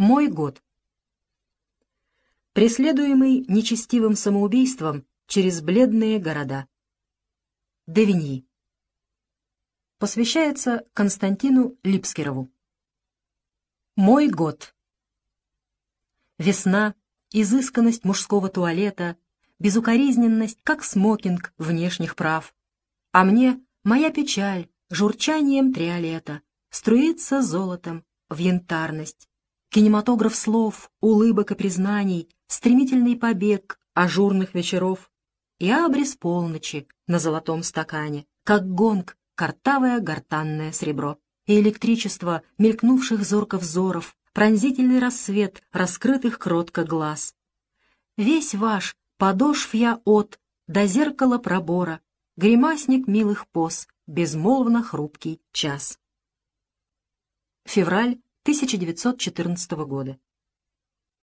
Мой год. Преследуемый нечестивым самоубийством через бледные города. Девиньи. Посвящается Константину Липскерову. Мой год. Весна, изысканность мужского туалета, безукоризненность, как смокинг внешних прав. А мне моя печаль, журчанием триолета, струится золотом в янтарность. Кинематограф слов, улыбок и признаний, стремительный побег ажурных вечеров и абрис полночи на золотом стакане, как гонг, картавое гортанное сребро, и электричество мелькнувших зорко взоров, пронзительный рассвет раскрытых кротко глаз. Весь ваш подошв я от, до зеркала пробора, гримасник милых поз, безмолвно хрупкий час. Февраль 1914 года.